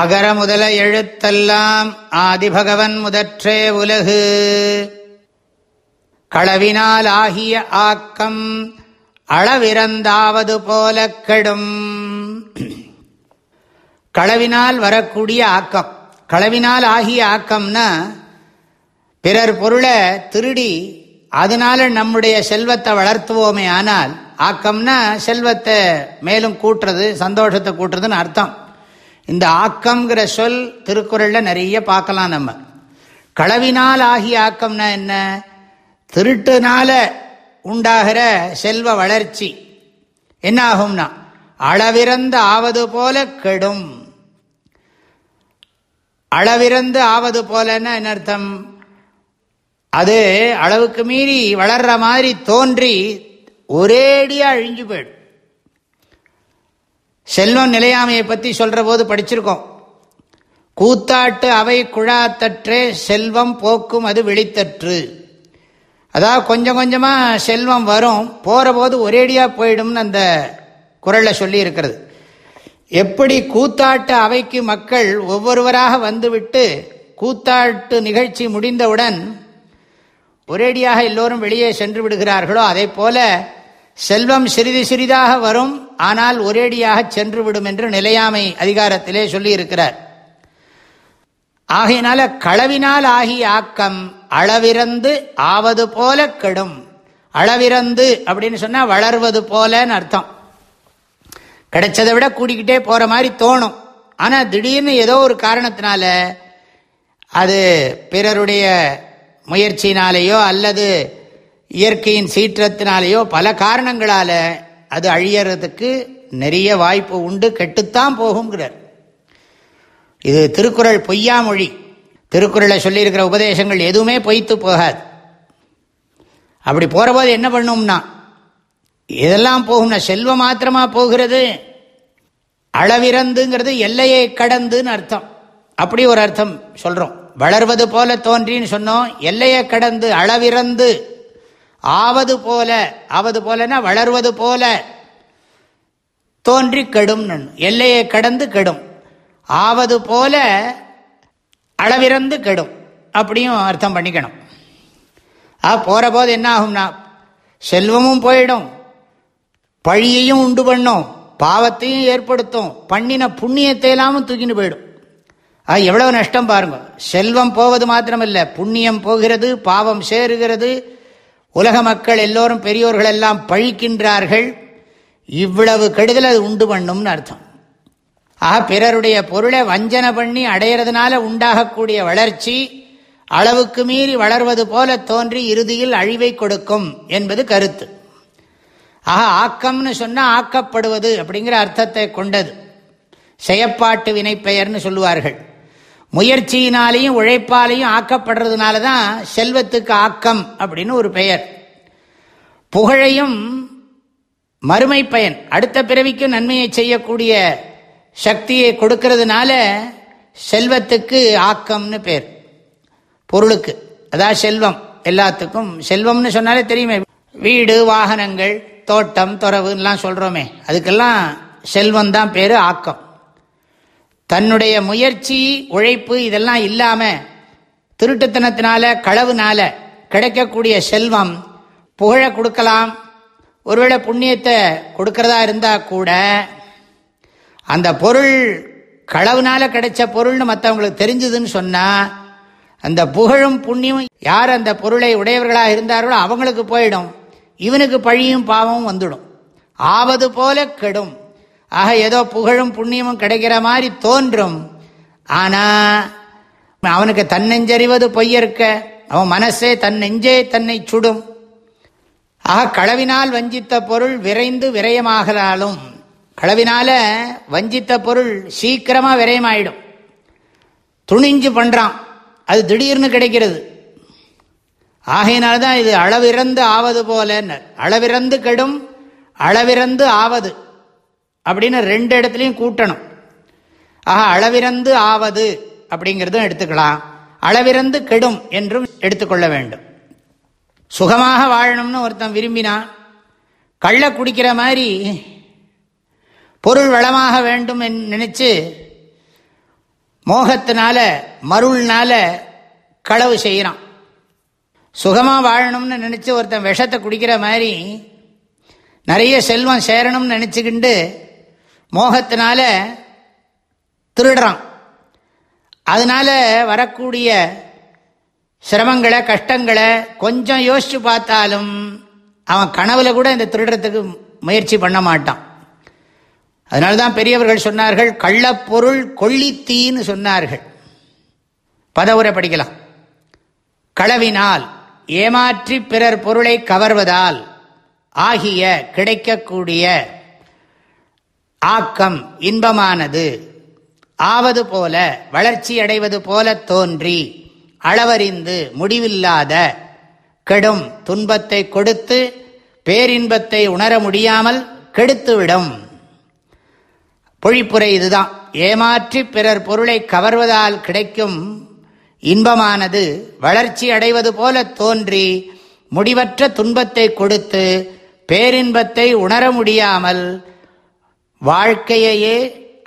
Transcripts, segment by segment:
அகர முதல எழுத்தெல்லாம் ஆதிபகவன் முதற்றே உலகு. களவினால் ஆகிய ஆக்கம் அளவிறந்தாவது போல கெடும். களவினால் வரக்கூடிய ஆக்கம். களவினால் ஆகிய ஆக்கம்னா பிறர் பொருளை திருடி அதனால நம்முடைய செல்வத்தை வளர்த்துவோமே ஆனால் ஆக்கம்னா செல்வத்தை மேலும் கூட்டுறது சந்தோஷத்தை கூட்டுறதுன்னு அர்த்தம். இந்த ஆக்கம்ங்கிற சொல் திருக்குறளில் நிறைய பார்க்கலாம் நம்ம. களவினால் ஆகிய ஆக்கம்னா என்ன? திருட்டுனால உண்டாகிற செல்வ வளர்ச்சி. என்ன ஆகும்னா அளவிறந்து ஆவது போல கெடும். அளவிறந்து ஆவது போலன்னா என்ன அர்த்தம்? அது அளவுக்கு மீறி வளர்ற மாதிரி தோன்றி ஒரேடியாக அழிஞ்சு போயிடும். செல்வம் நிலையாமையை பற்றி சொல்கிற போது படிச்சிருக்கோம். கூத்தாட்டு அவை குழாத்தற்றே செல்வம் போக்கும் அது வெளித்தற்று. அதாவது கொஞ்சம் கொஞ்சமாக செல்வம் வரும் போகிற போது ஒரேடியாக போயிடும்னு அந்த குரலில் சொல்லி இருக்கிறது எப்படி கூத்தாட்டு அவைக்கு மக்கள் ஒவ்வொருவராக வந்துவிட்டு கூத்தாட்டு நிகழ்ச்சி முடிந்தவுடன் ஒரேடியாக எல்லோரும் வெளியே சென்று விடுகிறார்களோ அதே போல செல்வம் சிறிது சிறிதாக வரும் ஆனால் ஒரேடியாக சென்று விடும் என்று நிலையாமை அதிகாரத்திலே சொல்லி இருக்கிறார் ஆகையினால களவினால் ஆகிய ஆக்கம் அளவிறந்து ஆவது போல கெடும். அளவிறந்து அப்படின்னு சொன்னா வளர்வது போலன்னு அர்த்தம். கிடைச்சதை விட கூடிக்கிட்டே போற மாதிரி தோணும். ஆனா திடீர்னு ஏதோ ஒரு காரணத்தினால அது பிறருடைய முயற்சியினாலேயோ அல்லது இயற்கையின் சீற்றத்தினாலேயோ பல காரணங்களால் அது அழியறதுக்கு நிறைய வாய்ப்பு உண்டு கெட்டுத்தான் போகுங்கிறார் இது திருக்குறள் பொய்யாமொழி திருக்குறளை சொல்லியிருக்கிற உபதேசங்கள் எதுவுமே பொய்த்து போகாது. அப்படி போகிறபோது என்ன பண்ணும்னா இதெல்லாம் போகும்னா செல்வம் மாத்திரமா போகிறது? அளவிறந்துங்கிறது எல்லையை கடந்துன்னு அர்த்தம். அப்படி ஒரு அர்த்தம் சொல்கிறோம் வளர்வது போல தோன்றின்னு சொன்னோம். எல்லையை கடந்து அளவிறந்து ஆவது போல ஆவது போலன்னா வளர்வது போல. தோன்றி கெடும் எல்லையை கடந்து கெடும். ஆவது போல அளவிறந்து கெடும். அப்படியும் அர்த்தம் பண்ணிக்கணும். ஆ போகிற போது என்ன ஆகும்னா செல்வமும் போயிடும். பழியையும் உண்டு பண்ணும். பாவத்தையும் ஏற்படுத்தும். பண்ணின புண்ணியத்தை இல்லாமல் தூக்கின்னு போயிடும். ஆ எவ்வளவு நஷ்டம் பாருங்க. செல்வம் போவது மாத்திரமில்லை. புண்ணியம் போகிறது பாவம் சேருகிறது உலக மக்கள் எல்லோரும் பெரியோர்கள் எல்லாம் பழிக்கின்றார்கள். இவ்வளவு கெடுதல் அது உண்டு பண்ணும்னு அர்த்தம். ஆக பிறருடைய பொருளை வஞ்சனை பண்ணி அடையிறதுனால உண்டாகக்கூடிய வளர்ச்சி அளவுக்கு மீறி வளர்வது போல தோன்றி இறுதியில் அழிவை கொடுக்கும் என்பது கருத்து. ஆக ஆக்கம்னு சொன்னால் ஆக்கப்படுவது அப்படிங்கிற அர்த்தத்தை கொண்டது. செயப்பாட்டு வினைப்பெயர்னு சொல்லுவார்கள். முயற்சியினாலையும் உழைப்பாலையும் ஆக்கப்படுறதுனால தான் செல்வத்துக்கு ஆக்கம் அப்படின்னு ஒரு பெயர். புகழையும் மறுமை பயன் அடுத்த பிறவிக்கும் நன்மையை செய்யக்கூடிய சக்தியை கொடுக்கறதுனால செல்வத்துக்கு ஆக்கம்னு பேர். பொருளுக்கு அதான் செல்வம் எல்லாத்துக்கும். செல்வம்னு சொன்னாலே தெரியுமே வீடு வாகனங்கள் தோட்டம் துறவுலாம் சொல்கிறோமே அதுக்கெல்லாம் செல்வம் தான் பேர் ஆக்கம். தன்னுடைய முயற்சி உழைப்பு இதெல்லாம் இல்லாமல் திருட்டுத்தனத்தினால களவுனால கிடைக்கக்கூடிய செல்வம் புகழ கொடுக்கலாம். ஒருவேளை புண்ணியத்தை கொடுக்கறதா இருந்தால் கூட அந்த பொருள் களவுனால கிடைச்ச பொருள்னு மற்றவங்களுக்கு தெரிஞ்சதுன்னு சொன்னால் அந்த புகழும் புண்ணியமும் யார் அந்த பொருளை உடையவர்களாக இருந்தார்களோ அவங்களுக்கு போயிடும். இவனுக்கு பழியும் பாவமும் வந்துடும். ஆவது போல கெடும். ஆக ஏதோ புகழும் புண்ணியமும் கிடைக்கிற மாதிரி தோன்றும். ஆனால் அவனுக்கு தன்னெஞ்சறிவது பொய்யற்க. அவன் மனசே தன் நெஞ்சே தன்னை சுடும். ஆக களவினால் வஞ்சித்த பொருள் விரைந்து விரயமாகலாலும். களவினால வஞ்சித்த பொருள் சீக்கிரமாக விரயமாயிடும். துணிஞ்சு பண்ணுறான் அது திடீர்னு கிடைக்கிறது. ஆகையினால்தான் இது அளவிறந்து ஆவது போலன்னு அளவிறந்து கெடும் அளவிறந்து ஆவது. அப்படின்னு ரெண்டு இடத்துலையும் கூட்டணும். ஆஹா அளவிறந்து ஆவது அப்படிங்கிறதும் எடுத்துக்கலாம். அளவிறந்து கெடும் என்றும் எடுத்துக்கொள்ள வேண்டும். சுகமாக வாழணும்னு ஒருத்தன் விரும்பினான் கள்ள குடிக்கிற மாதிரி பொருள் வளமாக வேண்டும் நினைச்சு மோகத்தினால மருள்னால களவு செய்கிறான் சுகமாக வாழணும்னு நினச்சி ஒருத்தன் விஷத்தை குடிக்கிற மாதிரி நிறைய செல்வம் சேரணும்னு நினச்சிக்கிண்டு மோகத்தினால திருடுறான். அதனால வரக்கூடிய சிரமங்களை கஷ்டங்களை கொஞ்சம் யோசித்து பார்த்தாலும் அவன் கனவுல கூட இந்த திருடுறதுக்கு முயற்சி பண்ண மாட்டான். அதனால தான் பெரியவர்கள் சொன்னார்கள் கள்ளப்பொருள் கொள்ளித்தீன்னு சொன்னார்கள். பதவுரை படிக்கலாம். களவினால் ஏமாற்றி பிறர் பொருளை கவர்வதால் ஆகிய கிடைக்கக்கூடிய ஆக்கம் இன்பமானது. ஆவது போல வளர்ச்சி அடைவது போல தோன்றி அளவறிந்து முடிவில்லாத கெடும் துன்பத்தை கொடுத்து பேரின்பத்தை உணர முடியாமல் கெடுத்துவிடும். பொழிப்புரை இதுதான். ஏமாற்றி பிறர் பொருளை கவர்வதால் கிடைக்கும் இன்பமானது வளர்ச்சி அடைவது போல தோன்றி முடிவற்ற துன்பத்தை கொடுத்து பேரின்பத்தை உணர முடியாமல் வாழ்க்கையையே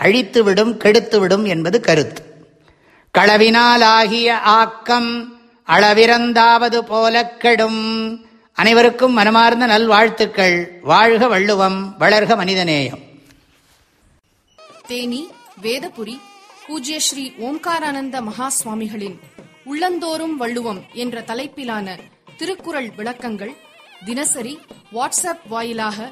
அழித்துவிடும் கெடுத்துவிடும் என்பது கருத்து. களவினால் ஆகிய ஆக்கம் அளவிறந்தாவது போல கெடும். அனைவருக்கும் மனமார்ந்த நல்வாழ்த்துக்கள். வாழ்க வள்ளுவம் வளர்க மனிதநேயம். தேனி வேதபுரி பூஜ்ய ஸ்ரீ ஓம்காரானந்த மகா சுவாமிகளின் உள்ளந்தோறும் வள்ளுவம் என்ற தலைப்பிலான திருக்குறள் விளக்கங்கள் தினசரி வாட்ஸ்அப் வாயிலாக